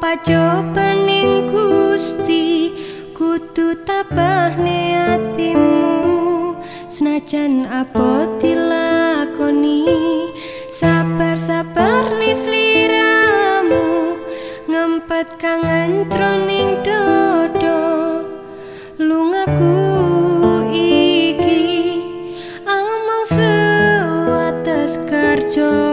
pacobaning Gusti kudu tabah ne atimu. Senajan apa dilakoni sabar-sabar nisliramu ngempet kang antroning dodo. Lungaku iki amal sewates kerjo